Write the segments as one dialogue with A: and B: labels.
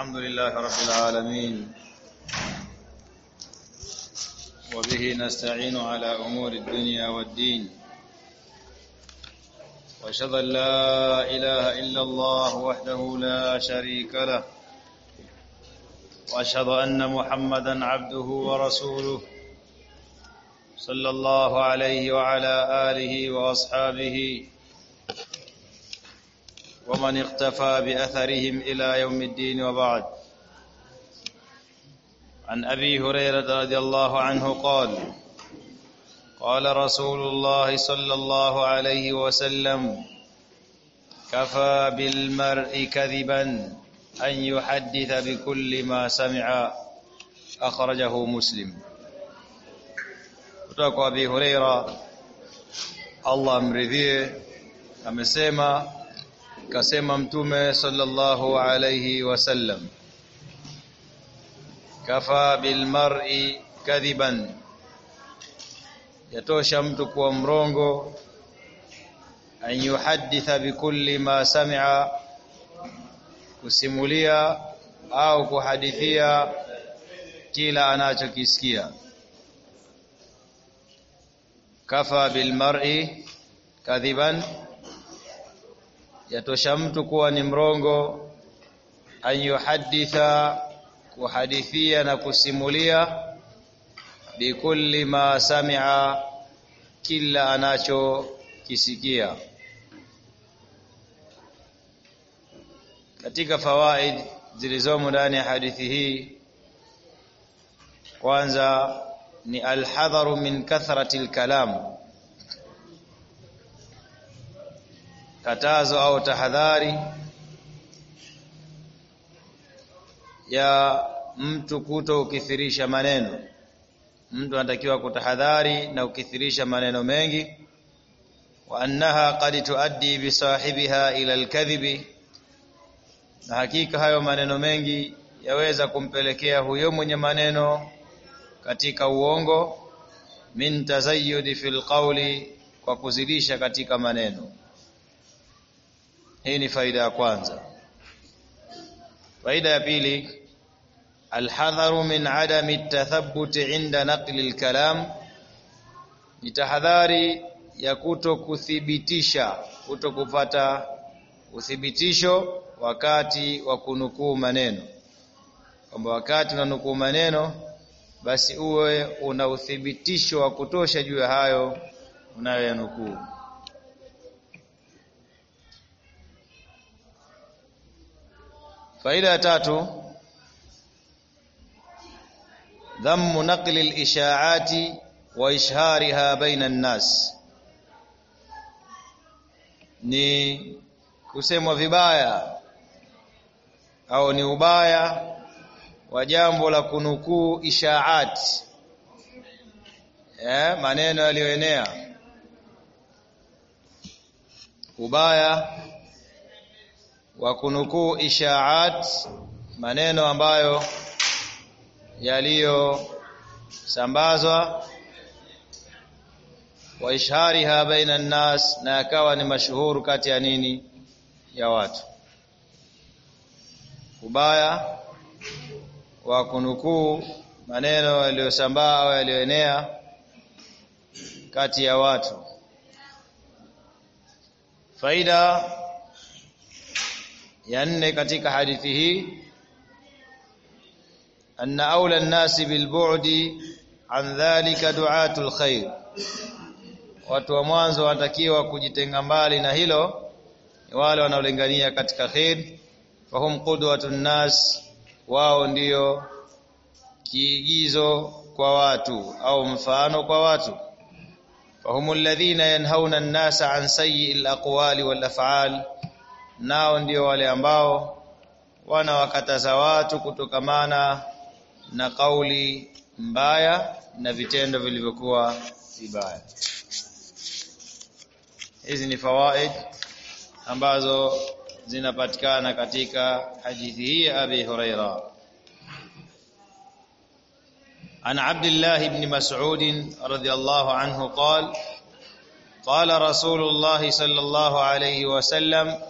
A: الحمد لله رب العالمين. وبه نستعين على أمور الدنيا والدين. وأشهد أن لا إله إلا الله وحده لا شريك له. وأشهد أن محمدا عبده ورسوله. صلى الله عليه وعلى آله وأصحابه ومن اقتفى بأثرهم إلى يوم الدين وبعد. عن أبي هريرة رضي الله عنه قال قال رسول الله صلى الله عليه وسلم كفى بالمرء كذبا أن يحدث بكل ما سمع. أخرجه مسلم. Kutoka kwa Abi Huraira Allah amridhie kasema mtume sallallahu alayhi wasallam kafa bil mar'i kadhiban yatosha mtu kuwa mrongo an yuhadditha bikulli ma sami'a kusimulia au kuhadithia kila anachokisikia kafa bilmar'i kadhiban yatosha mtu kuwa ni mrongo an yuhadditha kuhadithia na kusimulia bikulli ma sami'a kila anachokisikia. Katika fawaid zilizomo ndani ya hadithi hii kwanza ni alhadharu min kathrati alkalam katazo au tahadhari ya mtu kuto ukithirisha maneno. Mtu anatakiwa kutahadhari na ukithirisha maneno mengi. Wa annaha qad tuaddi bi sahibiha ila alkadhibi. Na hakika hayo maneno mengi yaweza kumpelekea huyo mwenye maneno katika uongo. Min tazayyudi fil qawli kwa kuzidisha katika maneno hii ni faida ya kwanza. Faida ya pili alhadharu min adami tathabbut inda naqli alkalam ni tahadhari ya kuto kuthibitisha kuto kupata uthibitisho wakati wa kunukuu maneno. Kwamba wakati unanukuu maneno basi uwe una uthibitisho wa kutosha juu ya hayo unayoyanukuu faida ya tatu dhammu naqli al-isha'ati wa ishhariha baina an-nas. Ni kusemwa vibaya au ni ubaya wa jambo la kunukuu ishaat eh maneno yaliyoenea. Ubaya wa kunukuu ishaat maneno ambayo yaliyosambazwa wa ishhariha baina nnas na yakawa ni mashuhuru kati ya nini? Ya watu. Ubaya wa kunukuu maneno yaliyosambaa au yaliyoenea kati ya watu. Faida ya nne katika hadithi hii anna aula an-nasi bilbu'di an dhalika du'atul khair watu wa mwanzo wanatakiwa kujitenga mbali na hilo ni wale wanaolingania katika khair fahum qudwatun nas wao ndio kiigizo kwa watu au mfano kwa watu. Fahum alladhina yanhauna an-nasa an sayyi'il aqwali wal af'al nao ndio wale ambao wanawakataza watu kutokamana na kauli mbaya na vitendo vilivyokuwa vibaya hizi ni fawaid ambazo zinapatikana katika hadithi hii ya Abi Huraira عن عبد الله بن مسعود رضي الله عنه قال قال رسول الله صلى الله عليه وسلم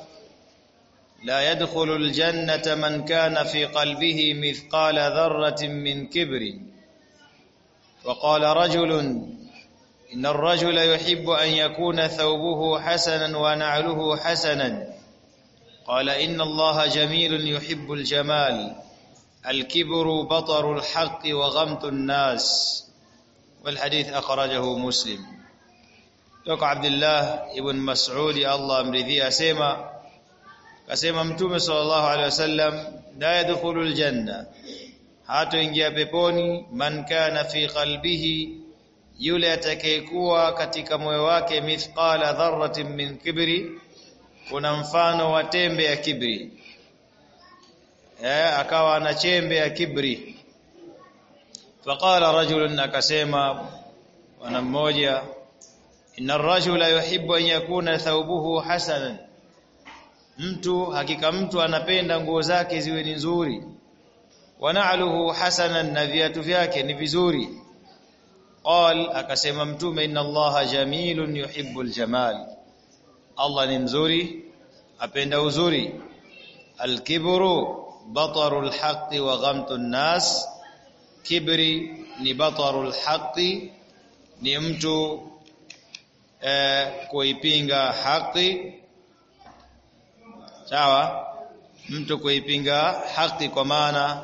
A: لا يدخل الجنة من كان في قلبه مثقال ذرة من كبر. وقال رجل إن الرجل يحب أن يكون ثوبه حسنا ونعله حسنا. قال إن الله جميل يحب الجمال. الكبر بطر الحق وغمط الناس. والحديث أخرجه مسلم. توك عبد الله ابن مسعود الله امرضي أسيما. Kasema mtume sallallahu alaihi wasallam la yadkhulul janna hatoingia peponi man kana fi qalbihi yule atakayekuwa katika moyo wake mithqala dharratin min kibri kuna mfano wa tembe ya kibri eh akawa ana chembe ya kibri faqala rajulun akasema bwana mmoja inna ar-rajula yuhibbu an yakuna thawbuhu hasanan mtu hakika mtu anapenda nguo zake ziwe ni nzuri. Wanaaluhu hasanan na viatu vyake ni vizuri. Qal akasema mtume inna allaha jamilun yuhibbul jamal. Allah ni mzuri apenda uzuri. Alkibru batarul haqqi wa ghamtun nas. Kibri ni batarul haqqi ni mtu eh, kuipinga haki sawa? Mtu kuipinga haki kwa maana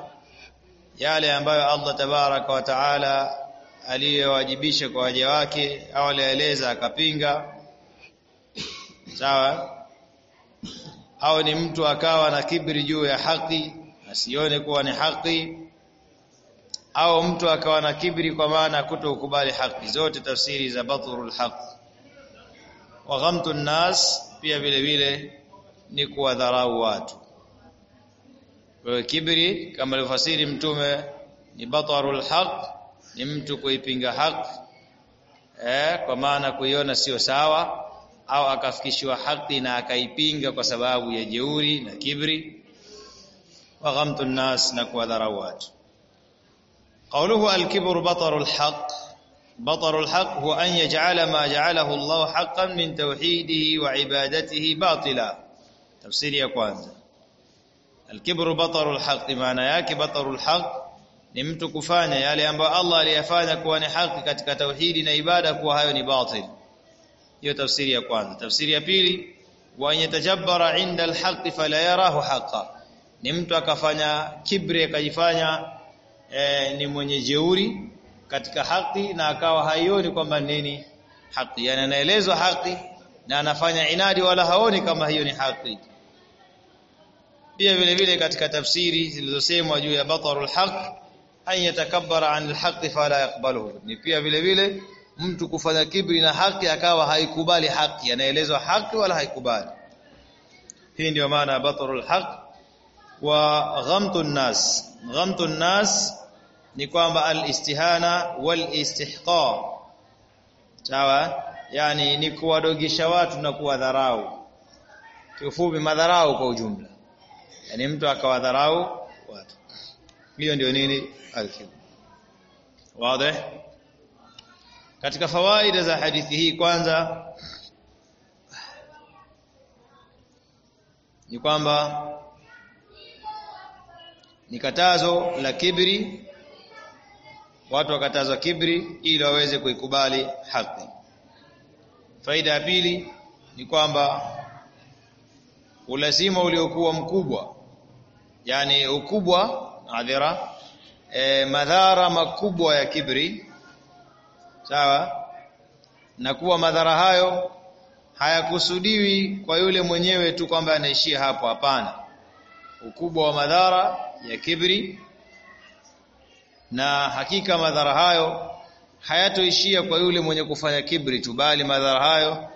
A: yale ambayo Allah tabaraka wa taala aliyowajibisha kwa waja wake au alieleza akapinga. Sawa? Au ni mtu akawa na kibri juu ya haki asione kuwa ni haki? Au mtu akawa na kibri kwa maana kutokubali haki zote tafsiri za batrul haq wa ghamtu nas pia vile vile ni kuwadharau watu kwa kibri kama alivyofasiri mtume ni batarul haq ni mtu kuipinga haki eh kwa maana kuiona sio sawa au akafikishiwa haki na akaipinga kwa sababu ya jeuri na kibri wa ghamtun nas na kuwadharau watu قوله الكبر بطر الحق بطر الحق هو أن يجعل ما جعله الله حقا من توحيده وعبادته باطلا Tafsiri ya kwanza Al-kibru batarul haqi, maana yake batarul haqi ni mtu kufanya yale ambayo Allah aliyafanya kuwa ni haki katika tauhidi na ibada kuwa hayo ni batil. Hiyo tafsiri ya kwanza. Tafsiri ya pili, wa yatajabbara inda alhaqi fala yarahu haqa, ni mtu akafanya kibri akajifanya eh, ni mwenye jeuri katika haki na akawa haioni kwamba nini haki, yani anaelezwa haki na anafanya inadi wala haoni kama hiyo ni haki pia vile vile katika tafsiri zilizosemwa juu ya batarul haq an yatakabbara an alhaq fala yaqbaluhu. Ni pia vile vile mtu kufanya kibri na haki akawa haikubali haki anaelezwa haki wala haikubali. Hii ndio maana ya batarul haq wa ghamtun nas. Ghamtun nas ni kwamba alistihana walistihqa. Wal sawa? Yani ni kuwadogisha watu na kuwadharau. Kiufupi madharau kwa ujumla yani mtu akawadharau watu. Hiyo ndio nini? Al-kibr wazi. Katika fawaida za hadithi hii kwanza ni kwamba ni katazo la kibri watu wakatazwa kibri ili waweze kuikubali haki. Faida ya pili ni kwamba ulazima uliokuwa mkubwa yani ukubwa adhira e, madhara makubwa ya kibri. Sawa? Na kuwa madhara hayo hayakusudiwi kwa yule mwenyewe tu kwamba anaishia hapo hapana. Ukubwa wa madhara ya kibri na hakika madhara hayo hayatoishia kwa yule mwenye kufanya kibri tu bali madhara hayo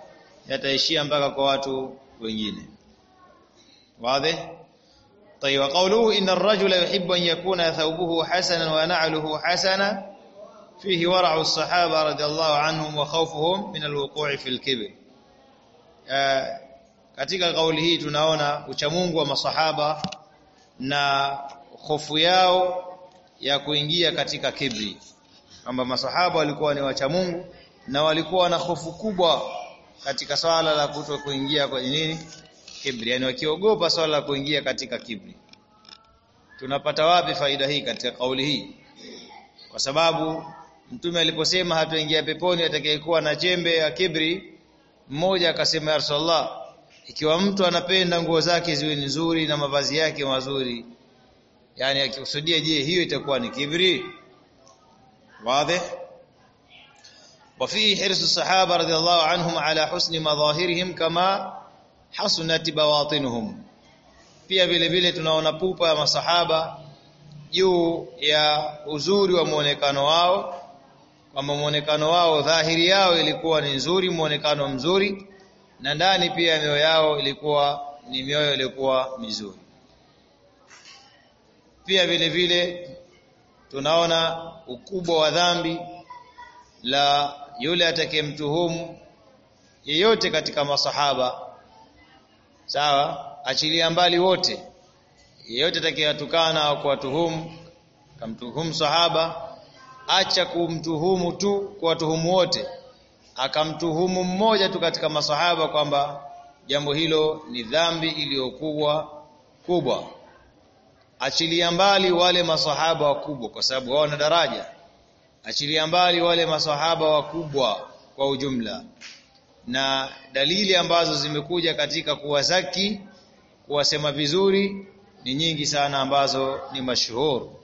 A: yataishia mpaka kwa watu wengine. Wazi طيب وقوله ان الرجل يحب ان يكون ثوبه حسنا ونعله حسنا فيه ورع الصحابه رضي الله عنهم وخوفهم من الوقوع في الكبر katika kauli hii tunaona uchamungu wa masahaba na hofu yao ya kuingia katika kibri kwamba masahaba walikuwa ni wacha Mungu na walikuwa na hofu kubwa katika swala la kuto kuingia kwenye nini kibri yani wakiogopa swala la kuingia katika kibri tunapata wapi faida hii katika kauli hii kwa sababu mtume aliposema hatuingia peponi atakayekuwa na chembe ya kibri mmoja akasema ya Rasulullah ikiwa mtu anapenda nguo zake ziwe nzuri na mavazi yake mazuri yani akikusudia je hiyo itakuwa ni kibri wazi وفيه حرص الصحابه رضي الله عنهم على حسن مظاهرهم كما hasunat bawatinuhum. Pia vile vile tunaona pupa ya masahaba juu ya uzuri wa muonekano wao, kwamba muonekano wao, dhahiri yao ilikuwa ni nzuri, muonekano mzuri, na ndani pia mioyo yao ilikuwa ni mioyo iliyokuwa mizuri. Pia vile vile tunaona ukubwa wa dhambi la yule atakayemtuhumu yeyote katika masahaba sawa? Achilia mbali wote. Yeyote atakayewatukana au kuwatuhumu kamtuhumu sahaba acha kumtuhumu tu kuwatuhumu wote. Akamtuhumu mmoja tu katika masahaba kwamba jambo hilo ni dhambi iliyokuwa kubwa. Achilia mbali wale masahaba wakubwa kwa sababu wao na daraja. Achilia mbali wale masahaba wakubwa kwa ujumla na dalili ambazo zimekuja katika kuwazaki kuwasema vizuri ni nyingi sana ambazo ni mashuhuru.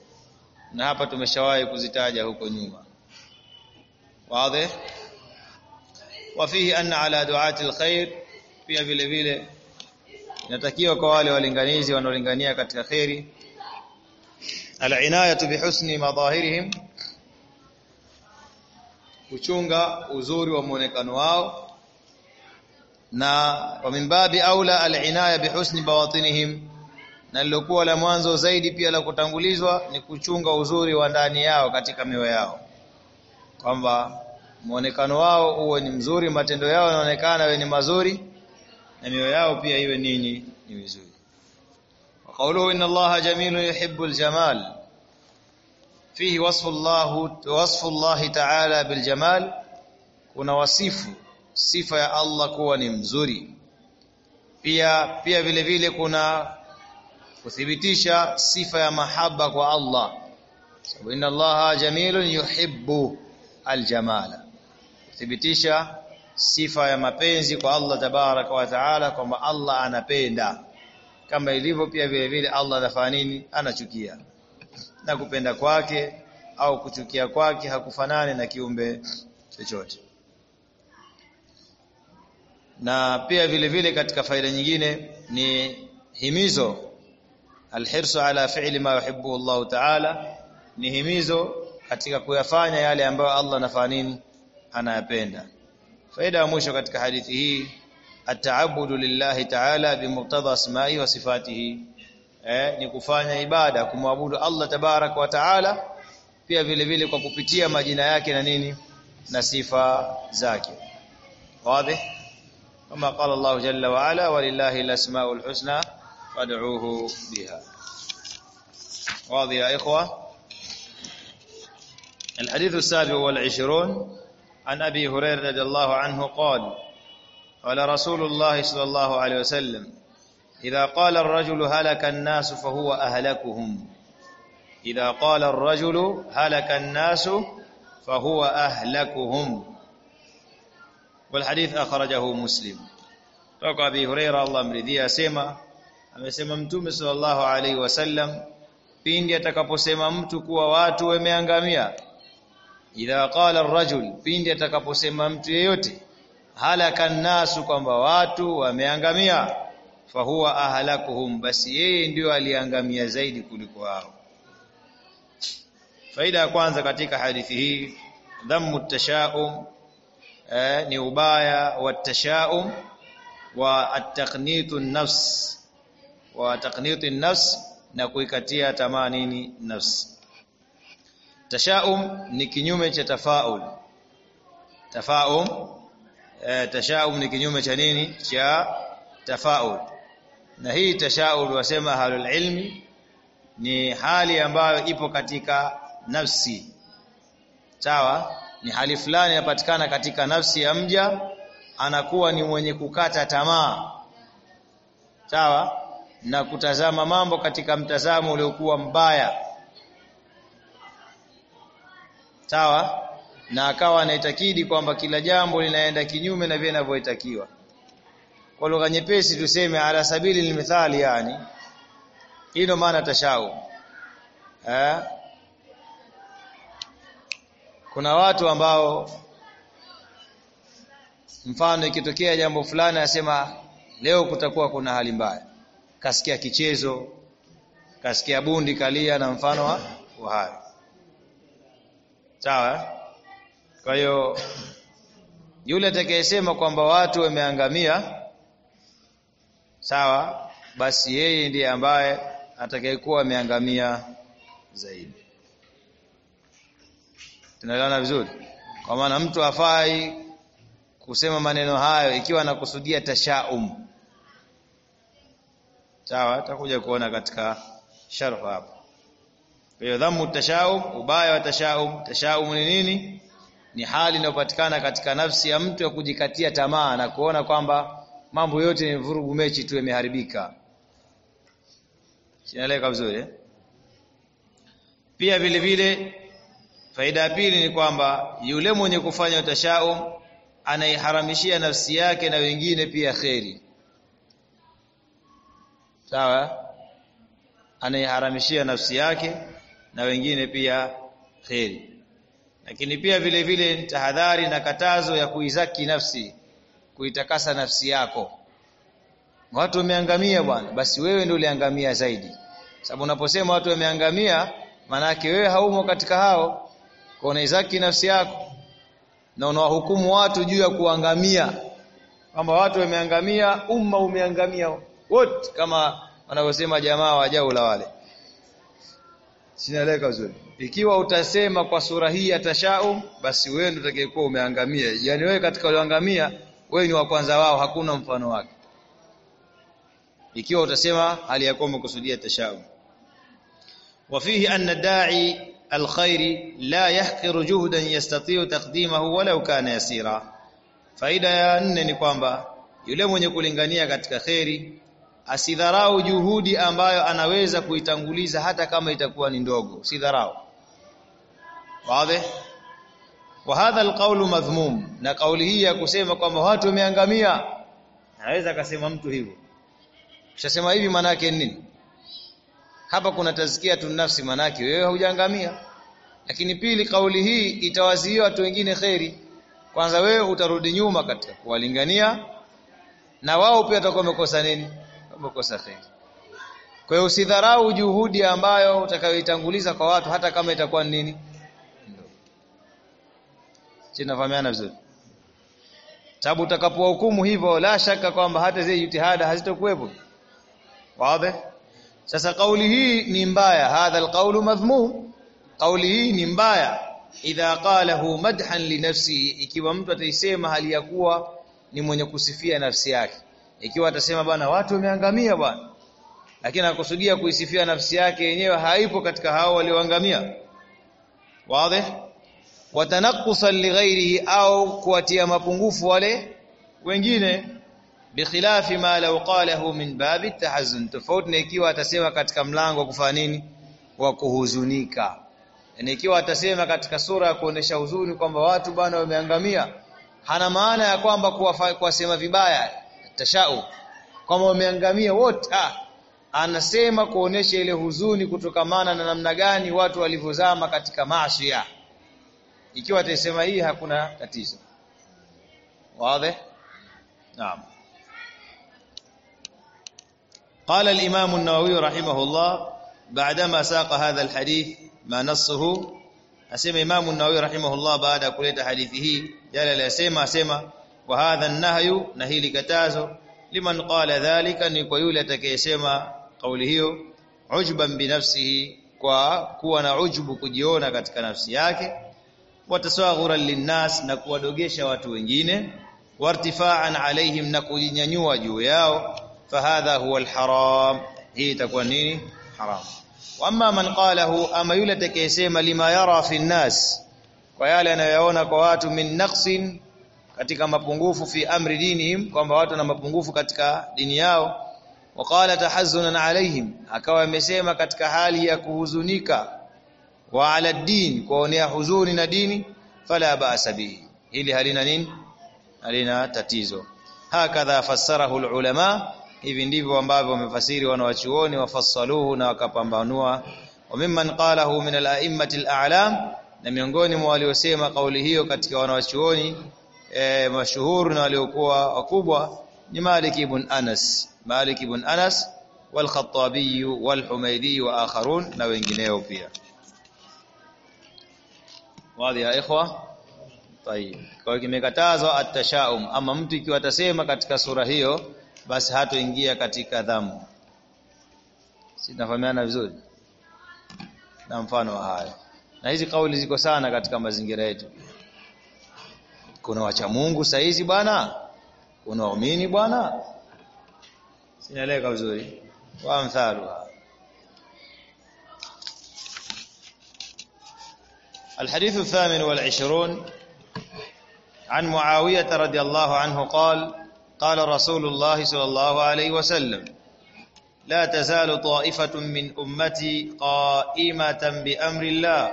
A: Na hapa tumeshawahi kuzitaja huko nyuma. Wazi? Wafihi anna ala duati alkhair pia vile vile inatakiwa kwa wale walinganizi wanaolingania katika khairi alinayatu bihusni madhahirihim kuchunga uzuri wa muonekano wao na wa mimbabi aula alinaya bihusni bawatinihim. Na lilokuwa la mwanzo zaidi pia la kutangulizwa ni kuchunga uzuri wa ndani yao katika mioyo yao. Kwamba muonekano wao uwe ni mzuri matendo yao yanaonekana yawe ni mazuri na mioyo yao pia iwe nini ni mizuri. Wa qawluhu inna allaha jamilun yuhibbul jamal fihi wasfu Allah wasfu Allah ta'ala bil jamal kuna wasifu sifa ya Allah kuwa ni mzuri. Pia pia vile vile kuna kuthibitisha sifa ya mahaba kwa Allah. Sababu inna Allaha jamilun yuhibbu aljamala. Kuthibitisha sifa ya mapenzi kwa Allah tabaraka wa taala kwamba Allah anapenda. Kama ilivyo pia vile vile Allah anafanya nini? Anachukia. Na kupenda kwake au kuchukia kwake hakufanani na kiumbe chochote na pia vile vile katika faida nyingine ni himizo alhirsu ala fi'li ma yuhibbu Allah ta'ala ni himizo katika kuyafanya yale ambayo Allah anafanya nini anayapenda. Faida ya mwisho katika hadithi hii ataabudu lillahi ta'ala bimuqtada asma'i wa sifatihi. Eh, ni kufanya ibada kumwabudu Allah tabarak wa ta'ala pia vile vile kwa kupitia majina yake na nini na sifa zake. Wazi qala Allah jalla wa ala walillahi alasmaul husna fad'uuhu biha واضح يا إخوة؟ الحديث السابع والعشرون عن أبي هريرة رضي الله عنه قال قال رسول الله صلى الله عليه وسلم إذا قال الرجل هلك الناس فهو أهلكهم. إذا قال الرجل هلك الناس فهو أهلكهم. والحديث أخرجه مسلم توقع أبي هريرة الله مرضيه أسمى amesema mtume sallallahu alaihi wasallam pindi atakaposema mtu kuwa watu wameangamia idha qala ar-rajul pindi atakaposema mtu yeyote halaka nasu kwamba watu wameangamia fahuwa ahlakuhum basi yeye ndio aliangamia zaidi kuliko wao faida ya kwanza katika hadithi hii dhammu tashaum eh, ni ubaya wa tashaum wa at-taqnitu an-nafs wa taqnitu an-nafs na kuikatia tamaa nini? Nafsi tashaum ni kinyume cha tafaul. Tafaum eh, tashaum ni kinyume cha nini? Cha tafaul. Na hii tashaul wasema halul ilmi ni hali ambayo ipo katika nafsi. Sawa ni hali fulani inapatikana katika nafsi ya mja anakuwa ni mwenye kukata tamaa. Sawa? Na kutazama mambo katika mtazamo uliokuwa mbaya. Sawa? Na akawa anaitakidi kwamba kila jambo linaenda kinyume na vile inavyotakiwa. Kwa lugha nyepesi tuseme ala sabili ni mithali, yani. Hii maana tashau eh kuna watu ambao mfano ikitokea jambo fulani asema leo kutakuwa kuna hali mbaya. Kasikia kichezo kasikia bundi kalia na mfano wa, hayo sawa? Kwa hiyo yule atakayesema kwamba watu wameangamia sawa basi yeye ndiye ambaye atakayekuwa ameangamia zaidi tunaelewana vizuri? Kwa maana mtu afai kusema maneno hayo ikiwa anakusudia tashaum. Sawa takuja kuona katika sharh hapo. Kwa hiyo tashaum ubaya wa tashaum. Tashaum ni nini? Ni hali inayopatikana katika nafsi ya mtu ya kujikatia tamaa na kuona kwamba mambo yote ni vurugu mechi tu yameharibika sinaeleka vizuri eh? pia vile vile faida ya pili ni kwamba yule mwenye kufanya tashaum anaiharamishia nafsi yake na wengine pia kheri. Sawa? Anaiharamishia nafsi yake na wengine pia kheri. Lakini pia vile vile tahadhari na katazo ya kuizaki nafsi kuitakasa nafsi yako. Watu wameangamia bwana basi wewe ndio uliangamia zaidi. Sababu unaposema watu wameangamia manake wewe haumo katika hao kwa unaizaki nafsi yako na unawahukumu watu juu ya kuangamia kwamba watu wameangamia umma umeangamia wote kama wanavyosema jamaa wa jaula wale sinaeleka vizuri ikiwa utasema kwa sura hii ya tashaum basi wewe ndio utakayekuwa umeangamia yani wewe katika walioangamia wewe ni wa kwanza wao hakuna mfano wake ikiwa utasema hali ya kuwa umekusudia tashaum وفيه أن الداعي الخير لا يحقر جهدا يستطيع تقديمه ولو كان يسيرا faida ya nne ni kwamba yule mwenye kulingania katika kheri asidharau juhudi ambayo anaweza kuitanguliza hata kama itakuwa ni ndogo sidharau wazi wa hadha alqawlu madhmum na kauli hii ya kusema kwamba watu wameangamia anaweza akasema mtu hivyo ukishasema hivi maana yake nini Hapa kuna tazkia tu nafsi manake wewe haujaangamia. Lakini pili kauli hii itawazia watu wengine kheri. Kwanza wewe utarudi nyuma katika kuwalingania na wao pia watakuwa wamekosa nini? Wamekosa kheri. Kwa hiyo usidharau juhudi ambayo utakayoitanguliza kwa watu hata kama itakuwa nini? Tunafahamiana vizuri? Sababu utakapohukumu hivyo la shaka kwamba hata zile jitihada hazitokuwepo. Wazi sasa kauli hii ni mbaya. Hadha alqawlu madhmum. Kauli hii ni mbaya. Idha qalahu madhan li nafsihi ikiwa mtu ataisema hali ya kuwa ni mwenye kusifia nafsi yake. Ikiwa atasema bwana watu wameangamia bwana. Lakini akusudia kuisifia nafsi yake yenyewe haipo katika hao walioangamia. Wazi? Watanaqqusan lighairihi au kuwatia mapungufu wale wengine bikhilafi ma law qalahu min babi tahazun tofauti na ikiwa atasema katika mlango wa kufanya nini? Wa kuhuzunika. Yani ikiwa atasema katika sura ya kuonesha huzuni kwamba watu bwana wameangamia hana maana ya kwamba kuwasema vibaya. Tashau. Kwamba wameangamia wote. Anasema kuonesha ile huzuni kutokamana na namna gani watu walivyozama katika maasiya. ikiwa atasema hii hakuna tatizo. Wazi? Naam قال الإمام النووي رحمه الله بعدما ساق هذا الحديث ما نصه أسمى إمام النووي رحمه الله بعد كلية حديثه جل لأسمى أسمى وهذا النهي نهي لكتازه لمن قال ذلك نكويولة كيسمى قوله عجبا بنفسه kwa kuwa na ujubu kujiona katika nafsi yake watasaghuran linnas na kuwadogesha watu wengine wartifaan alaihim na kujinyanyua juu yao fahadha huwa alharam hii itakuwa nini haram wama man qalahu ama yule atakayesema lima yara fi nnas kwa yale anayoyaona kwa watu min naqsin katika mapungufu fi amri dinihim kwamba watu na mapungufu katika dini yao waqala tahazzunan alaihim akawa amesema katika hali ya kuhuzunika wa ala din kuonea huzuni na dini fala ba'sa bihi hili halina nini halina tatizo hakadha fassarahu ulama hivi ndivyo ambavyo wamefasiri wanawachuoni wafassaluhu na wakapambanua. Wa mimman qalahu min al-a'immati al-a'lam na miongoni mwa waliosema kauli hiyo katika wanawachuoni e, mashuhuri na waliokuwa wakubwa ni Malik ibn Anas. Malik ibn Anas wal Khattabi wal Humaydi wa akharun na wengineo pia. Wadhi ya ikhwa? Tayib kwa kimekatazwa atashaum ama mtu ikiwa atasema katika sura hiyo basi hatoingia katika dhambi sinafahamiana vizuri na mfano wa hayo na hizi kauli ziko sana katika mazingira yetu kuna wacha Mungu saizi bwana kuna waumini bwana sinaeleka vizuri wa mthalu الحديث الثامن والعشرون عن معاوية رضي الله عنه قال قال رسول الله صلى الله عليه وسلم لا تزال طائفة من أمتي قائمة بأمر الله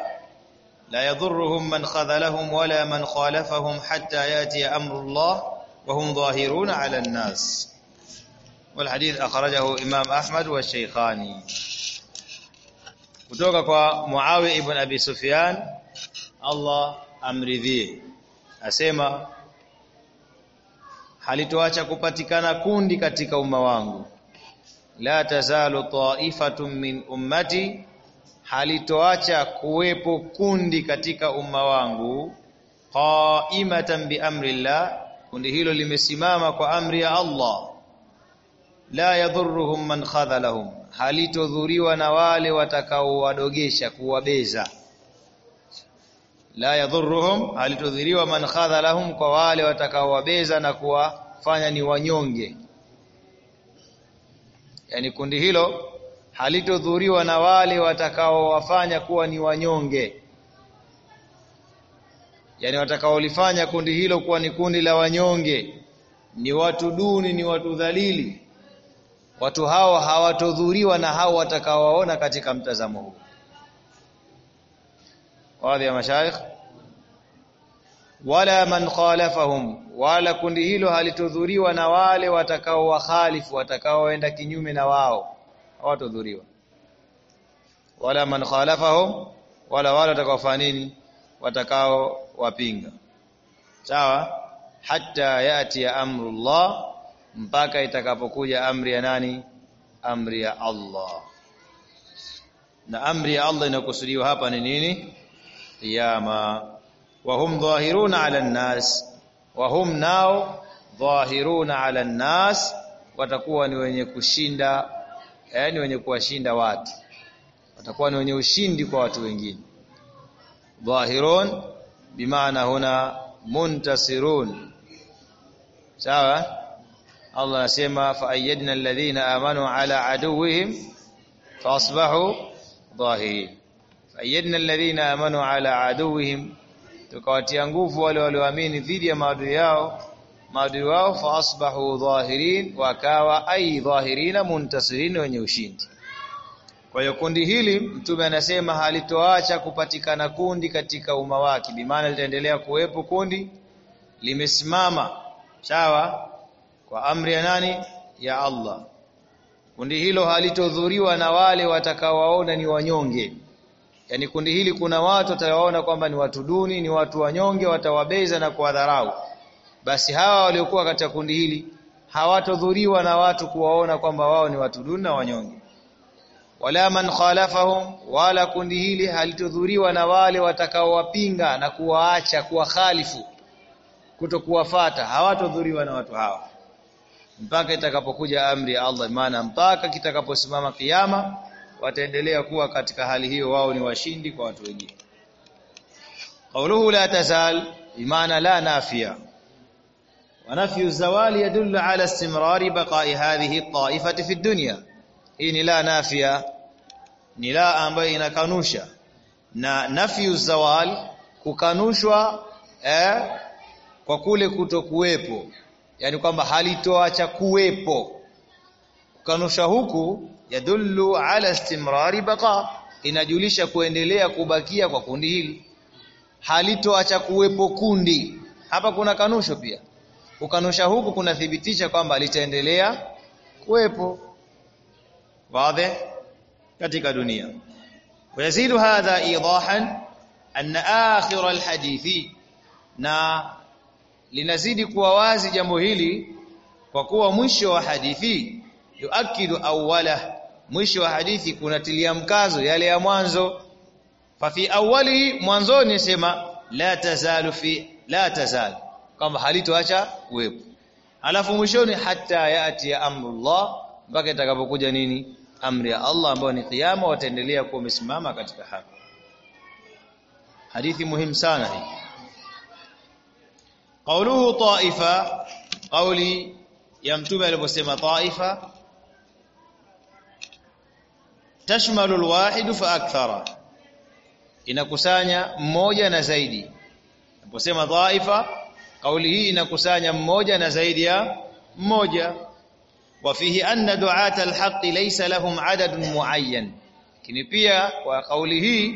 A: لا يضرهم من خذلهم ولا من خالفهم حتى يأتي أمر الله وهم ظاهرون على الناس. والحديث أخرجه إمام أحمد والشيخاني kutoka kwa Muawiya ibn Abi Sufyan Allah amridhie asema halitoacha kupatikana kundi katika umma wangu. La tazalu ta'ifatun min ummati halitoacha kuwepo kundi katika umma wangu. Qaimatan bi amrillah kundi hilo limesimama kwa amri ya Allah. La yadhurruhum man khadhalahum halitodhuriwa na wale watakaowadogesha kuwabeza la yadhurruhum halitodhuriwa man khadha lahum kwa wale watakaowabeza na kuwafanya ni wanyonge. Yani kundi hilo halitodhuriwa na wale watakaowafanya kuwa ni wanyonge. Yani watakaolifanya kundi hilo kuwa ni kundi la wanyonge ni watu duni ni watu dhalili. Watu hao hawatodhuriwa na hao watakaowaona katika mtazamo huu wadhi ya mashaikh wala man khalafahum wala kundi hilo halitodhuriwa na wale watakao wakhalifu watakaoenda kinyume na wao hawatodhuriwa. Wala man khalafahum wala wale watakaofanya nini watakao wapinga sawa? Hatta yati amrullah mpaka itakapokuja amri ya nani? Amri ya Allah. Na amri ya Allah inakusudiwa hapa ni nini qiyama wa hum dhahiruna ala nnas wa hum nao dhahiruna ala nnas watakuwa ni wenye kushinda yani wenye kuwashinda watu. Watakuwa ni wenye ushindi kwa watu wengine. Dhahirun bimaana huna muntasirun. Sawa? Allah anasema fa ayyadna alladhina amanu ala aduwwihim faasbahu dhahirin ayyadna alladhina amanu ala aduwwihim. Tukawatia nguvu wale walioamini dhidi ya maadui yao. Maadui wao fa asbahu dhahirin wakawa ai dhahirina muntasirin wenye ushindi. Kwa hiyo kundi hili mtume anasema halitoacha kupatikana kundi katika umma wake. Bimaana litaendelea kuwepo kundi limesimama sawa kwa amri ya nani? Ya Allah. Kundi hilo halitodhuriwa na wale watakaowaona ni wanyonge yani kundi hili kuna watu watawaona kwamba ni watu duni ni watu wanyonge watawabeza na kuwadharau. Basi hawa waliokuwa katika kundi hili hawatodhuriwa na watu kuwaona kwamba wao ni watu duni na wanyonge. Wala man khalafahum wala kundi hili halitodhuriwa na wale watakaowapinga na kuwaacha kuwakhalifu kutokuwafata hawatodhuriwa na watu hawa. Mpaka itakapokuja amri ya Allah maana mpaka kitakaposimama kiyama wataendelea kuwa katika hali hiyo wao ni washindi kwa watu wengine qawluhu la tazal bimaana la nafia ونفي الزوال يدل على استمرار بقاء هذه الطائفة في الدنيا hii ni la nafia ni la ambayo inakanusha na nafyu zawal kukanushwa eh, kwa kule kutokuwepo yani kwamba halitoacha kuwepo Kanusha huku yadullu ala istimrari baqa, inajulisha kuendelea kubakia kwa kundi hili, halitoacha kuwepo kundi. Hapa kuna kanusho pia, kukanusha huku kunathibitisha kwamba litaendelea kuwepo. Wazi? Katika dunia. Wayazidu hadha idahan anna akhir alhadithi, na linazidi kuwa wazi jambo hili kwa kuwa mwisho wa hadithi yuakidu awwala mwisho wa hadithi kunatilia mkazo yale ya mwanzo fa fi awwalihi mwanzoni sema la tazalu fi la tazal kama halitoacha kuwepo alafu mwishoni hata yati ya amrullah mpaka itakapokuja nini amri ya Allah ambayo ni kiyama wataendelea kuwa wamesimama katika haki hadithi muhimu sana hii قوله طائفة قولي ya mtume aliposema taifa tashmalu alwahid fa akthara. Inakusanya mmoja na zaidi. Unaposema dhaifa kauli hii inakusanya mmoja na zaidi ya mmoja. Wa fihi anna du'ata alhaq laysa lahum adadun muayyan. Lakini pia kwa kauli hii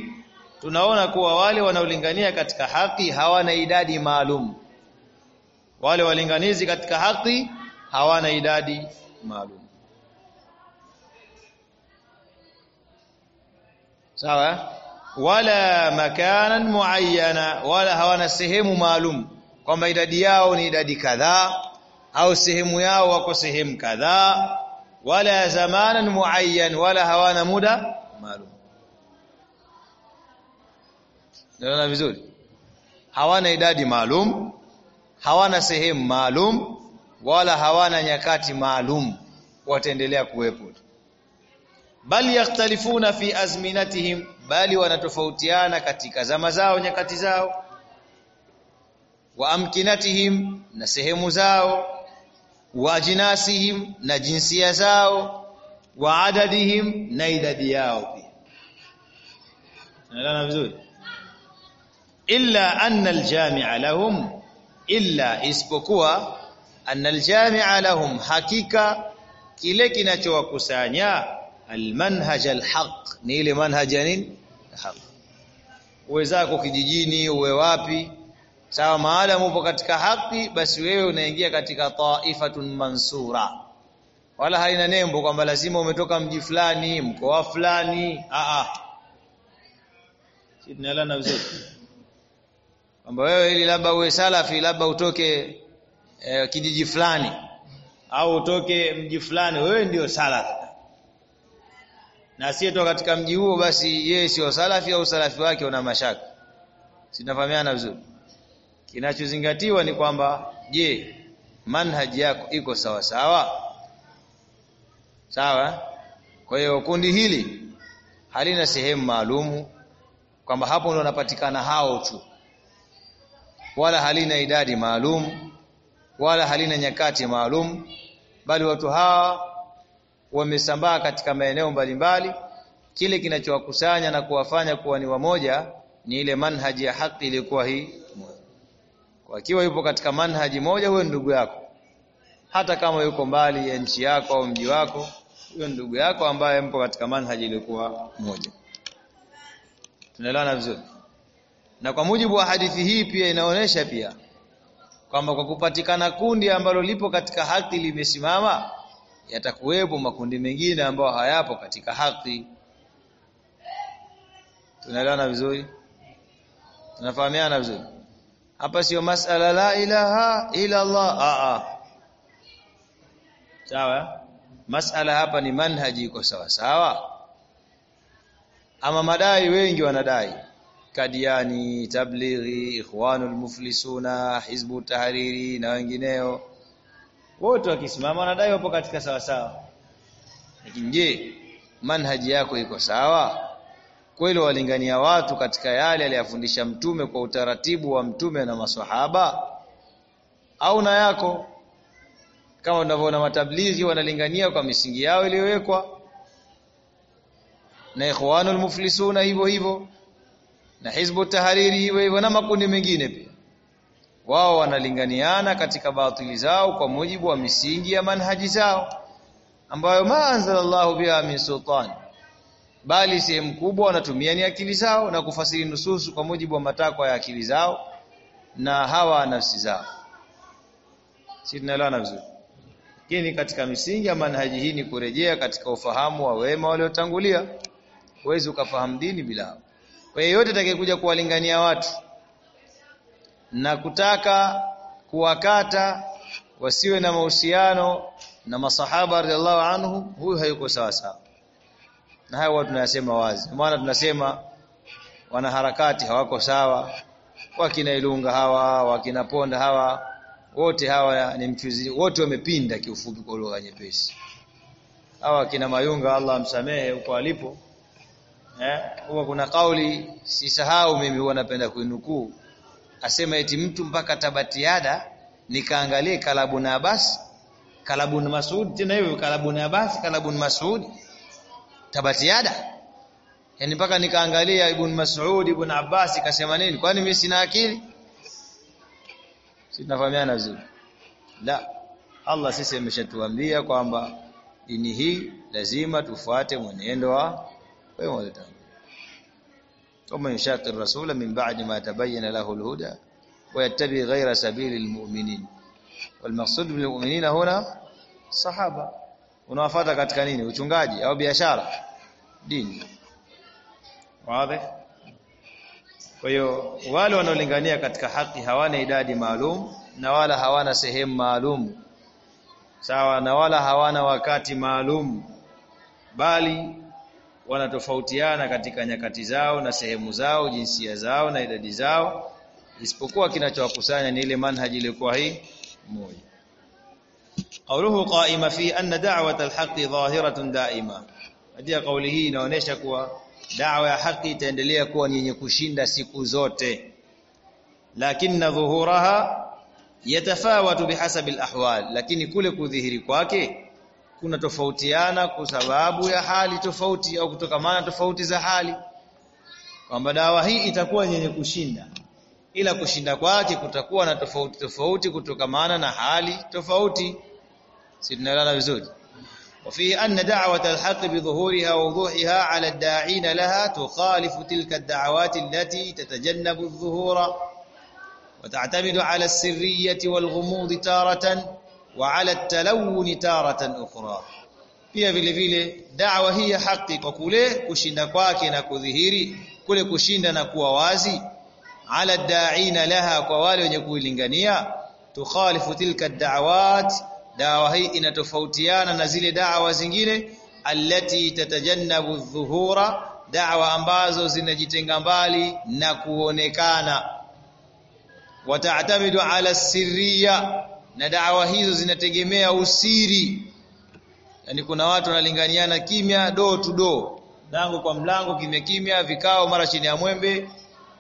A: tunaona kuwa wale wanaolingania katika haki hawana idadi maalum. Wale walinganizi katika haki hawana idadi maalum sawa? Wala makanan muayyana wala hawana sehemu maalum kwamba idadi yao ni idadi kadhaa au sehemu yao wako sehemu kadhaa. Wala zamanan muayyan wala hawana muda maalum. Naona vizuri? Hawana idadi maalum hawana sehemu maalum wala hawana nyakati maalum wataendelea kuwepo bali yakhtalifuna fi azminatihim bali wanatofautiana katika zama zao nyakati zao wa amkinatihim na sehemu zao wa jinasihim na jinsia zao wa adadihim na idadi yao pia. Naelewana vizuri? Illa anna aljami'a lahum illa isipokuwa anna aljami'a lahum hakika kile kinachowakusanya almanhaj alhaq. Ni ile manhaj ya nini? Haq uwezako kijijini uwe wapi. Sawa maadamu upo katika haki basi wewe unaingia katika taifatun mansura. Wala haina nembo kwamba lazima umetoka mji fulani mkoa fulani. A a si na vizuri? Kwamba wewe ili labda uwe salafi labda utoke eh, kijiji fulani. Au utoke mji fulani. Wewe ndio salafi na asiyetoka katika mji huo basi yeye sio salafi au salafi wake una mashaka. Sinafahamiana vizuri? Kinachozingatiwa ni kwamba je manhaji yako iko sawa sawa? Sawa kwa hiyo kundi hili halina sehemu maalumu kwamba hapo ndio wanapatikana hao tu. Wala halina idadi maalum wala halina nyakati maalum bali watu hawa wamesambaa katika maeneo mbalimbali. Kile kinachowakusanya na kuwafanya kuwa ni wamoja ni ile manhaji ya haki iliyokuwa hii. Wakiwa yupo katika manhaji moja huyo ndugu yako. Hata kama yuko mbali ya nchi yako au mji wako huyo ndugu yako ambaye mpo katika manhaji iliyokuwa moja. Tunaelewana vizuri? Na kwa mujibu wa hadithi hii pia inaonyesha pia kwamba kwa kupatikana kundi ambalo lipo katika haki limesimama yatakuwepo makundi mengine ambayo hayapo katika haki. Tunaelewana vizuri? Tunafahamiana vizuri? Hapa sio masala la ilaha ila Allah. A a sawa? Masala hapa ni manhaji iko sawa sawa? Ama madai wengi wanadai. Kadiani tablighi ikhwanul muflisuna hizbu tahariri na wengineo wote wakisimama wanadai wapo katika sawa sawa. Lakini je manhaji yako iko sawa? Kweli walingania watu katika yale aliyafundisha mtume kwa utaratibu wa mtume na maswahaba? Au na yako? Kama unavyoona matablighi wanalingania kwa misingi yao iliyowekwa. Na ikhwanul muflisuna hivyo hivyo. Na hizbu tahariri hivyo hivyo na makundi mengine pia wao wanalinganiana katika batili zao kwa mujibu wa misingi ya manhaji zao ambayo ma anzalallahu biha min sultan bali sehemu kubwa wanatumia ni akili zao na kufasiri nususu kwa mujibu wa matakwa ya akili zao na hawa nafsi zao. Si tunaelewana vizuri? Lakini katika misingi ya manhaji hii ni kurejea katika ufahamu wa wema waliotangulia. Huwezi ukafahamu dini bila kwa hiyo yote atakayekuja kuwalingania watu na kutaka kuwakata wasiwe na mahusiano na masahaba radhiallahu anhu huyu hayuko sawa sawa. Na hayo tunayasema wazi. Maana tunasema wanaharakati hawako sawa wakina Ilunga hawa wakina Ponda hawa wote hawa ni mchuzi wote wamepinda kiufupi kwa lugha nyepesi. Hawa kina Mayunga Allah amsamehe huko alipo. Eh huwa kuna kauli sisahau mimi huwa napenda kuinukuu asema eti mtu mpaka tabatiada nikaangalie kalabu na Abbas kalabu na Masud tena hiyo kalabu na Abbas kalabu na Masud tabatiada yani mpaka nikaangalia ibn Mas'ud ibn Abbas kasema nini? Kwani mimi sina akili? Si tunafahamiana la Allah sisi ameshatuambia kwamba dini hii lazima tufuate mwenendo wa wema ومن يشاق الرسول من بعد ما تبين له الهدى ويتبع غير سبيل المؤمنين والمقصود بالمؤمنين هنا صحابه unawafuata katika nini uchungaji au biashara dini wazi kwa hiyo wale wanaolingania katika haki hawana idadi maalum na wala hawana sehemu maalum sawa na wala hawana wakati maalum bali wanatofautiana katika nyakati zao na sehemu zao, jinsia zao na idadi zao, isipokuwa kinachowakusanya ni ile manhaji iliyokuwa hii moja. Qauluhu qaima fi anna da'wat alhaqi dhahiratun daima. Katika kauli hii inaonyesha kuwa da'wa ya haki itaendelea kuwa ni yenye kushinda siku zote, lakini dhuhuraha yatafawatu bihasabi ahwal lakini kule kudhihiri kwake kuna tofautiana kwa sababu ya hali tofauti au kutokamana tofauti za hali kwamba dawa hii itakuwa yenye kushinda ila kushinda kwake kutakuwa na tofauti tofauti kutokamana na hali tofauti si tunaelewana vizuri وفيه أن دعوة الحق بظهورها ووضوحها على الداعين لها تخالف تلك الدعوات التي تتجنب الظهور وتعتمد على السرية والغموض تارة wa ala talawuni taratan ukhra. Pia vile vile da'wa hii ya haki kwa kule kushinda kwake na kudhihiri kule kushinda na kuwa wazi ala da'ina laha kwa wale wenye kuilingania tukhalifu tilka da'awat da'wa hii inatofautiana na zile da'wa zingine allati tatajannabu dhuhura da'wa ambazo zinajitenga mbali na kuonekana. Wa ta'tamidu ala sirriya na dawa hizo zinategemea usiri. Yani kuna watu wanalinganiana kimya do to do mlango kwa mlango kimya kimya vikao mara chini ya mwembe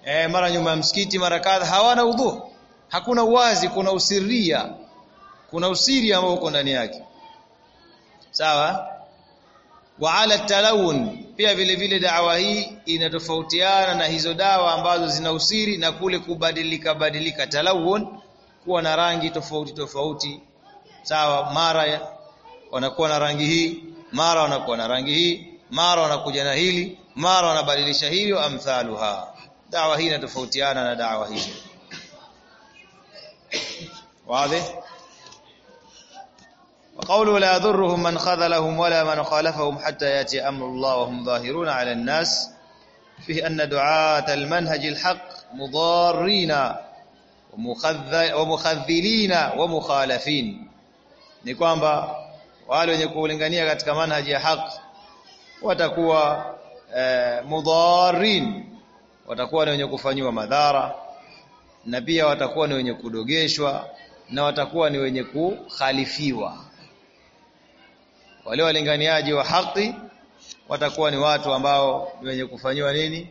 A: eh, mara nyuma ya msikiti mara kadha. Hawana udhu hakuna uwazi kuna usiria. Kuna usiri ambao uko ndani yake. Sawa? Wa ala talawun pia vile vile dawa hii inatofautiana na hizo dawa ambazo zina usiri na kule kubadilika badilika talawun kuwa na rangi tofauti tofauti sawa mara wanakuwa na rangi hii mara wanakuwa na rangi hii mara wanakuja na hili mara wanabadilisha hilo amthaluha dawa hii inatofautiana na dawa hizo wazi وقوله لا يضرهم من خذلهم ولا من خالفهم حتى ياتي أمر الله وهم ظاهرون على الناس فيه ان دعاة المنهج الحق مضارين wamukhadhilina wamukhalafin wa mukhalafin, ni kwamba wale wenye kulingania katika manhaji ya haq watakuwa e, mudharin, watakuwa ni wenye kufanyiwa madhara na pia watakuwa ni wenye kudogeshwa na watakuwa ni wenye kukhalifiwa. Wale walinganiaji wa haki watakuwa ni watu ambao ni wenye kufanyiwa nini?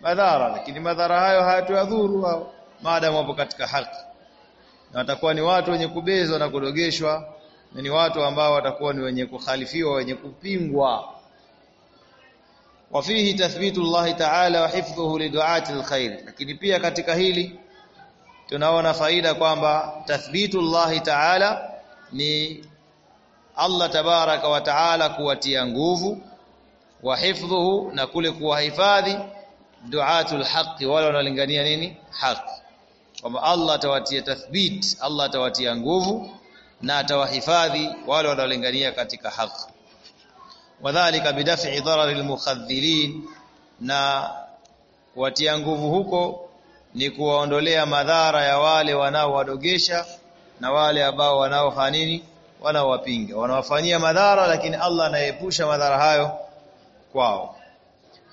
A: Madhara, lakini madhara hayo hayatuyadhuru wao maadamu wapo katika haki. Na watakuwa ni watu wenye kubezwa na kudogeshwa na ni watu ambao watakuwa ni wenye kukhalifiwa wenye kupingwa. Wafihi tathbitu Allah ta'ala wa hifdhuhu lidu'ati alkhair. Lakini pia katika hili tunaona faida kwamba tathbitu Allah ta'ala ni Allah tabaraka wa taala kuwatia nguvu wa hifdhuhu na kule kuwahifadhi duatul haqq wale wanaolingania nini? Haki kwamba Allah atawatia tathbit Allah atawatia nguvu na atawahifadhi wale wanaolingania katika haki Wadhalika bidaf'i dharari almukhadhilin na kuwatia nguvu huko ni kuwaondolea madhara ya wale wanaowadogesha na wale ambao wanaofanya nini? Wanaowapinga. Wanawafanyia madhara lakini Allah anaepusha madhara hayo kwao.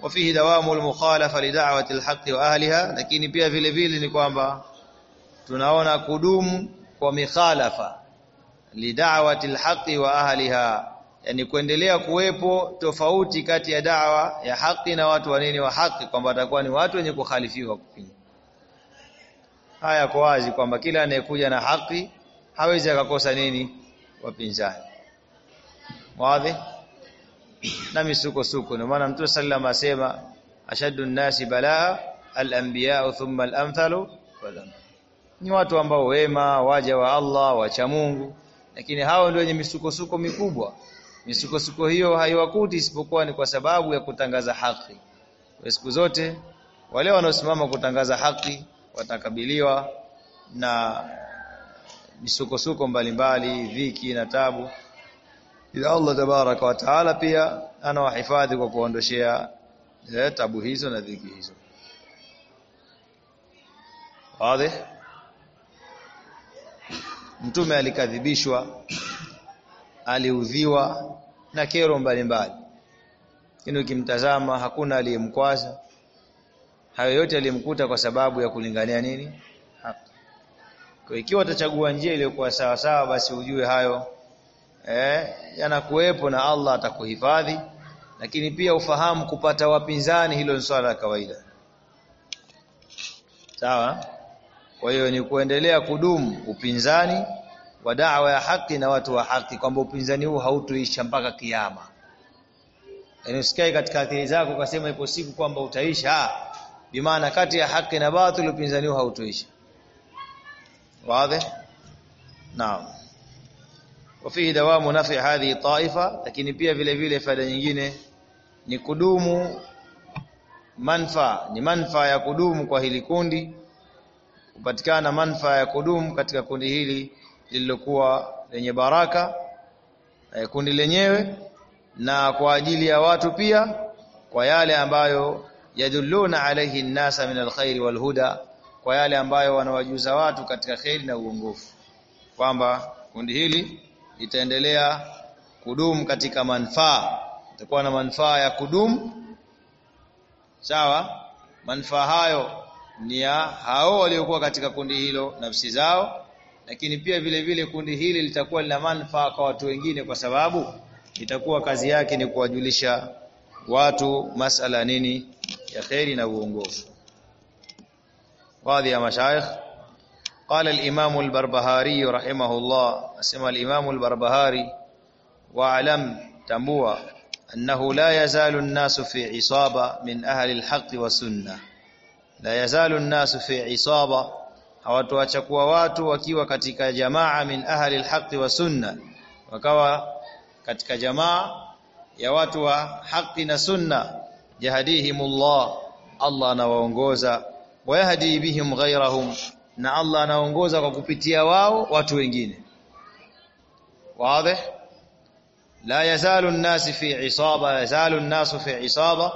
A: Wafihi dawamu almukhalafa lida'wati alhaqi wa ahliha lakini pia vile vile ni kwamba tunaona kudumu kwa mikhalafa lida'wati alhaqi wa ahliha yani kuendelea kuwepo tofauti kati ya da'wa ya haki na watu wa nini wa haki kwamba watakuwa ni watu wenye kukhalifiwa kupinga. Haya kwa wazi kwamba kila anayekuja na haki hawezi akakosa nini? Wapinzani. Wazi? Na misukosuko. Ndio maana mtume sallallahu asema ashaddu nasi balaa al-anbiya thumma al-amthalu ni watu ambao wema waja wa Allah wacha Mungu. Lakini hao ndio wenye misukosuko mikubwa. Misukosuko hiyo haiwakuti isipokuwa ni kwa sababu ya kutangaza haki. Kwa siku zote wale wanaosimama kutangaza haki watakabiliwa na misukosuko mbalimbali dhiki na tabu. Ila Allah tabaraka taala pia anawahifadhi kwa kuondoshea tabu hizo na dhiki hizo. Wazi mtume alikadhibishwa aliudhiwa na kero mbalimbali. Lakini ukimtazama hakuna aliyemkwaza. Hayo yote alimkuta kwa sababu ya kulingania nini? Haki. Kwa ikiwa utachagua njia iliyokuwa sawa sawa basi ujue hayo eh yanakuwepo na Allah atakuhifadhi. Lakini pia ufahamu kupata wapinzani hilo ni swala la kawaida. Sawa kwa hiyo ni kuendelea kudumu upinzani wa da'wa ya haki na watu wa haki, kwamba upinzani huu hautoisha mpaka kiyama. Yaani usikae katika akili zako ukasema ipo siku kwamba utaisha, ah, bi maana kati ya haki na batili upinzani huu hautoisha. Wazi? Naam. Wafihi dawamu nafi hadhihi taifa, lakini pia vile vile faida nyingine ni kudumu manfa ni manfaa ya kudumu kwa hili kundi kupatikana manfaa ya kudumu katika kundi hili lililokuwa lenye baraka eh, kundi lenyewe na kwa ajili ya watu pia kwa yale ambayo yadulluna alayhi nnasa min alkhairi walhuda kwa yale ambayo wanawajuza watu katika kheri na uongofu kwamba kundi hili litaendelea kudumu katika manufaa. Itakuwa na manufaa ya kudumu sawa? Manufaa hayo ni ya hao waliokuwa katika kundi hilo nafsi zao lakini pia vile vile kundi hili litakuwa lina manufaa kwa watu wengine kwa sababu itakuwa kazi yake ni kuwajulisha watu masala nini ya khairi na uongofu baadhi ya mashaikh قال الإمام البربهاري رحمه الله اسمى الإمام البربهاري واعلم تنبوا أنه لا يزال الناس في عصابة من أهل الحق والسنة la yazalu nnasu fi isaba hawatoacha kuwa watu wakiwa katika jamaa min ahli alhaqi wa sunna wakawa katika jamaa ya watu wa haqi na sunna. Yahdihimullah Allah anawaongoza. Wayahdi bihim ghairahum na Allah anaongoza kwa kupitia wao watu wengine. Wazi la yazalu nasi fi isaba yazalu nasu fi isaba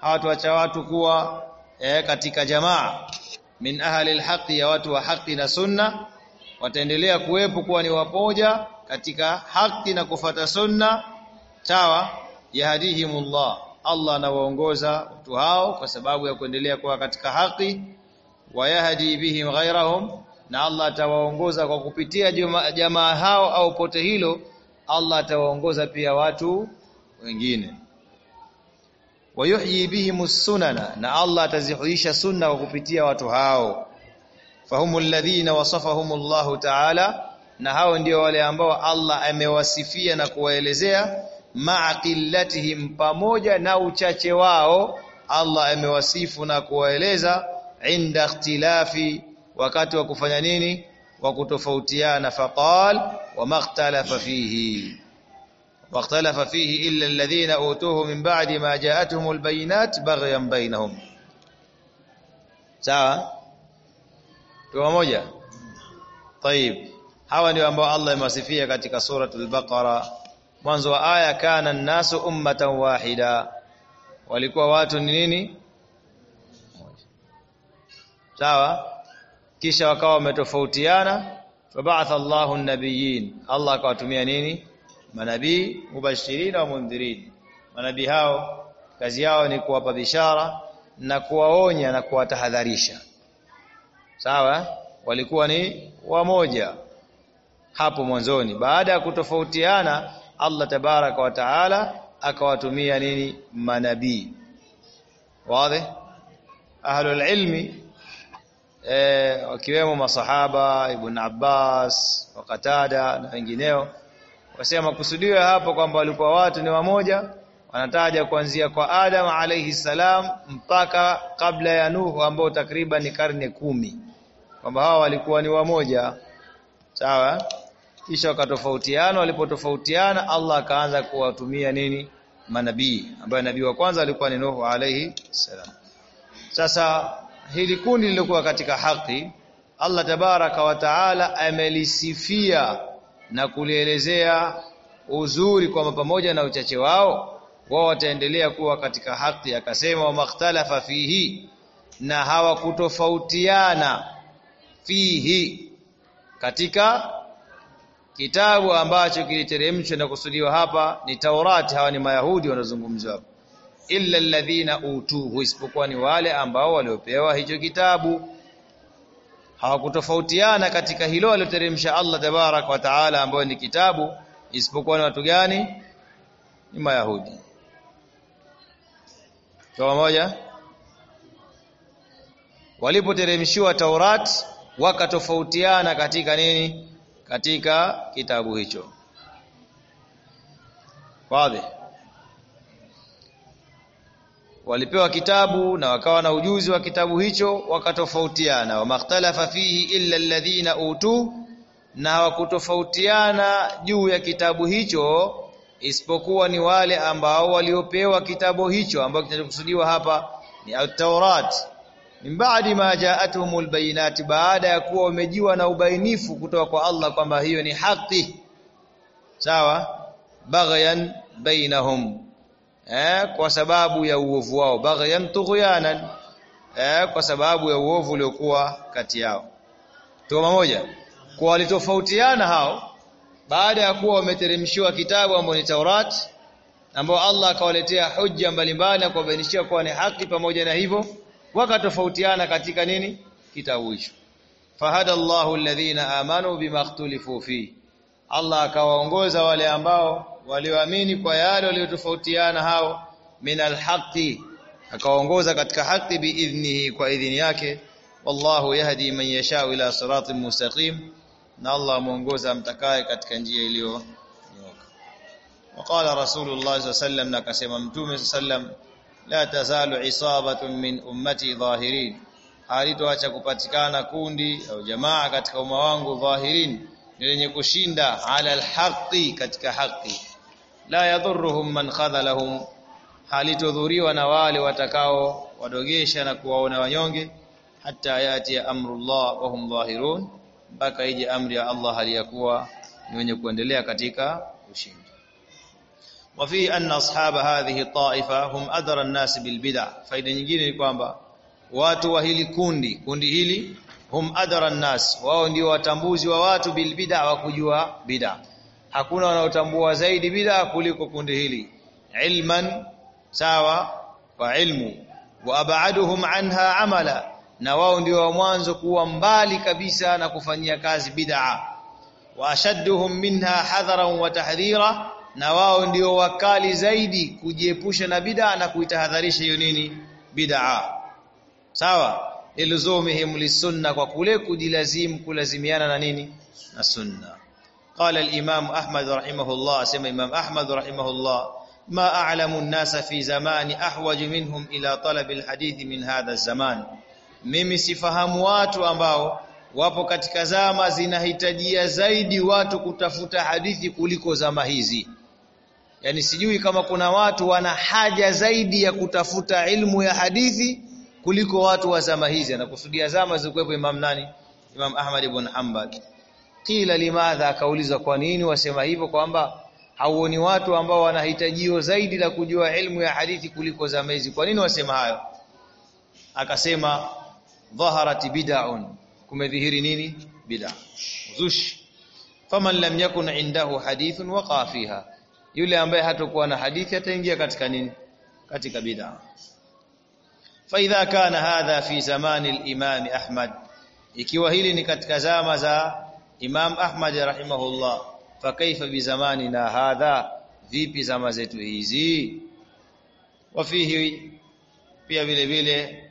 A: hawatuacha watu kuwa eh, katika jamaa min ahli alhaqi ya watu wa haki na sunna wataendelea kuwepo kuwa ni wapoja katika haki na kufata sunna sawa yahdihimullah. Allah anawaongoza watu hao kwa sababu ya kuendelea kuwa katika haki wayahdi bihim ghairahum na Allah atawaongoza kwa kupitia jamaa hao au pote hilo Allah atawaongoza pia watu wengine wayuhyi bihim sunana na Allah atazihuisha sunna kwa kupitia watu hao. Fahumu alladhina wasafahum Allah ta'ala na hao ndio wale ambao Allah amewasifia na kuwaelezea ma'a qillatihim pamoja na uchache wao Allah amewasifu na kuwaeleza inda ikhtilafi wakati wa kufanya nini? Wa kutofautiana faqal wa makhtalafa fihi واختلف فيه إلا الذين أوتوه من بعد ما جاءتهم البينات بغيا بينهم sawa tuwa moja طيب hawa ndio ambao Allah amewasifia katika suratul baqara mwanzo wa aya kana an-nasu ummatan wahida walikuwa watu ni nini sawa kisha wakawa wametofautiana fabatha Allahu an-nabiyyin Allah akawatumia nini manabii mubashirina wa mundhirin manabii hao kazi yao ni kuwapa bishara na kuwaonya na kuwatahadharisha. Sawa walikuwa ni wamoja hapo mwanzoni. Baada ya kutofautiana Allah tabaraka wa taala akawatumia nini? Manabii. Wazi? Ahlul ilmi eh wakiwemo masahaba ibn Abbas wa Qatada na wengineo wasema kusudio hapo kwamba walikuwa watu ni wamoja wanataja kuanzia kwa Adam alayhi salam mpaka kabla ya Nuhu ambao takriban ni karne kumi. Kwamba hawa walikuwa ni wamoja. Sawa? Kisha wakatofautiana walipotofautiana Allah akaanza kuwatumia nini? Manabii ambaye nabii wa kwanza alikuwa ni Nuhu alayhi salam. Sasa hili kundi lilikuwa katika haki Allah tabaraka wa taala amelisifia na kulielezea uzuri kwamba pamoja na uchache wao wao wataendelea kuwa katika haki. Akasema wamakhtalafa fihi na hawakutofautiana fihi katika kitabu ambacho kiliteremshwa na kusudiwa hapa ni Taurati hawa ni Mayahudi wanazungumzwa hapa illa alladhina utuhu isipokuwa ni wale ambao waliopewa hicho kitabu hawakutofautiana katika hilo aliloteremsha Allah tabarak wa taala ambayo ni kitabu isipokuwa ni watu gani? Ni Mayahudi. Kwa moja walipoteremshiwa Taurat wakatofautiana katika nini? Katika kitabu hicho. Wazi walipewa kitabu na wakawa na ujuzi wa kitabu hicho wakatofautiana. Wa makhtalafa fihi illa alladhina utu na wakutofautiana juu ya kitabu hicho isipokuwa ni wale ambao waliopewa kitabu hicho ambao kinachokusudiwa hapa ni at-Taurat. Min ba'di ma ja'atuhumul bayinat baada ya kuwa wamejiwa na ubainifu kutoka kwa Allah kwamba hiyo ni haki. Sawa? Baghyan bainahum eh kwa sababu ya uovu wao. Baghyan tughyanan. Eh kwa sababu ya uovu uliokuwa kati yao. Tuko pamoja. Kwa walitofautiana hao baada ya kuwa wameteremshiwa kitabu ambacho ni Taurat ambao Allah akawaletea hujja mbalimbali na kuwabainishia kuwa ni haki pamoja na hivyo wakatofautiana katika nini? Kitabu hicho. Fahada Allahu alladhina amanu bima ikhtalifu fi. Allah akawaongoza wale ambao walioamini kwa yale waliotofautiana hao min alhaqi akawaongoza katika haki biidhnihi kwa idhini yake wallahu yahdi man yasha ila siratin mustaqim na Allah muongoza mtakaye katika njia iliyo nyoka وقال رسول الله صلى الله عليه وسلم na akasema mtume sallam la tazalu isabatun min ummati dhahirin halitoacha kupatikana kundi au jamaa katika umma wangu dhahirin lenye kushinda ala alhaqi katika haki la yadhurruhum man khadhalahum halitodhuriwa na wale watakao wadogesha na kuwaona wanyonge hata yati amrullah wa hum dhahirun mpaka ije amri ya Allah haliyakuwa ni wenye kuendelea katika ushindi وفي أن أصحاب هذه الطائفة هم أدرى الناس بالبدع فإذا nyingine ni kwamba watu wa hili kundi kundi hili hum adara nnas wao ndio watambuzi wa watu bil bid'a wa kujua bid'a hakuna wanaotambua zaidi bid'a kuliko kundi hili. Ilman sawa kwa ilmu. Wa abaduhum anha amala na wao ndio wa mwanzo kuwa mbali kabisa na kufanyia kazi bid'a. Wa ashadduhum minha hadharan wa tahdhira na wao ndio wakali zaidi kujiepusha na bid'a na kuitahadharisha hiyo nini? Bid'a. Sawa? Ilzumihim lisunna kwa kule kujilazimu kulazimiana na nini? Na sunna قال الامام احمد رحمه الله سمع امام احمد رحمه الله ما اعلم الناس في زمان احوج منهم الى طلب الحديث من هذا الزمان mimi sifahamu watu ambao wapo katika zama zinahitajia zaidi watu kutafuta hadithi kuliko zama hizi yani sijui kama kuna watu wana haja zaidi ya kutafuta ilmu ya hadithi kuliko watu wa zama hizi anakusudia zama zilikuwepo Imam nani Imam Ahmad ibn Hanbal kila limadha? Akauliza kwa nini wasema hivyo? Kwamba hauoni watu ambao wanahitajio zaidi la kujua ilmu ya hadithi kuliko zamezi? kwa nini wasema hayo? Akasema dhaharat bid'un. Kumedhihiri nini? Bid'a. Uzushi. Faman lam yakun indahu hadithun waqa fiha. Yule ambaye hatakuwa na hadithi ataingia katika nini? Katika bid'a. Fa idha kana hadha fi zamani al-imam ahmad. Ikiwa hili ni katika zama za imam ahmad rahimahullah fa kaifa bi zamanina hadha? Vipi zama zetu hizi? Wafihi pia vile vile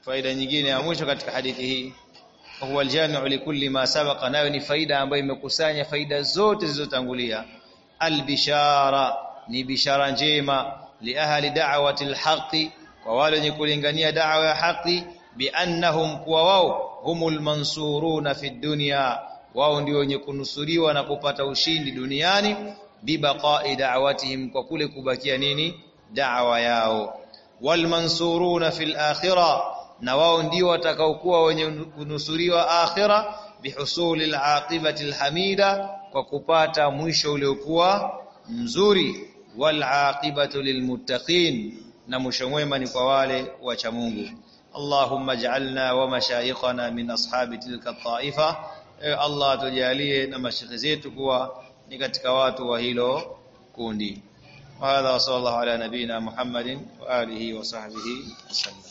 A: faida nyingine ya mwisho katika hadithi hii huwa aljami'u likulli ma sabaqa nayo ni faida ambayo imekusanya faida zote zilizotangulia. Albishara ni bishara njema li ahli da'wati alhaqi kwa wale wenye kulingania da'wa ya haki biannahum kuwa wao humul mansuruna fi dunya wao ndio wenye kunusuriwa na kupata ushindi duniani bibaqa'i da'watihim kwa kule kubakia nini? Da'wa yao. Walmansuruna fil akhirah na wao ndio watakaokuwa wenye kunusuriwa akhira bihusuli alaqibati alhamida kwa kupata mwisho uliokuwa mzuri. Wal aqibatu lilmuttaqin na mwisho mwema ni kwa wale wacha Mungu. Allahumma ij'alna wa mashayikhana min ashabi tilka taifa e Allah atujalie na mashikhi zetu kuwa ni katika watu wa hilo kundi. Wa hadha sallallahu ala nabina Muhammadin wa alihi wa sahbihi wasallam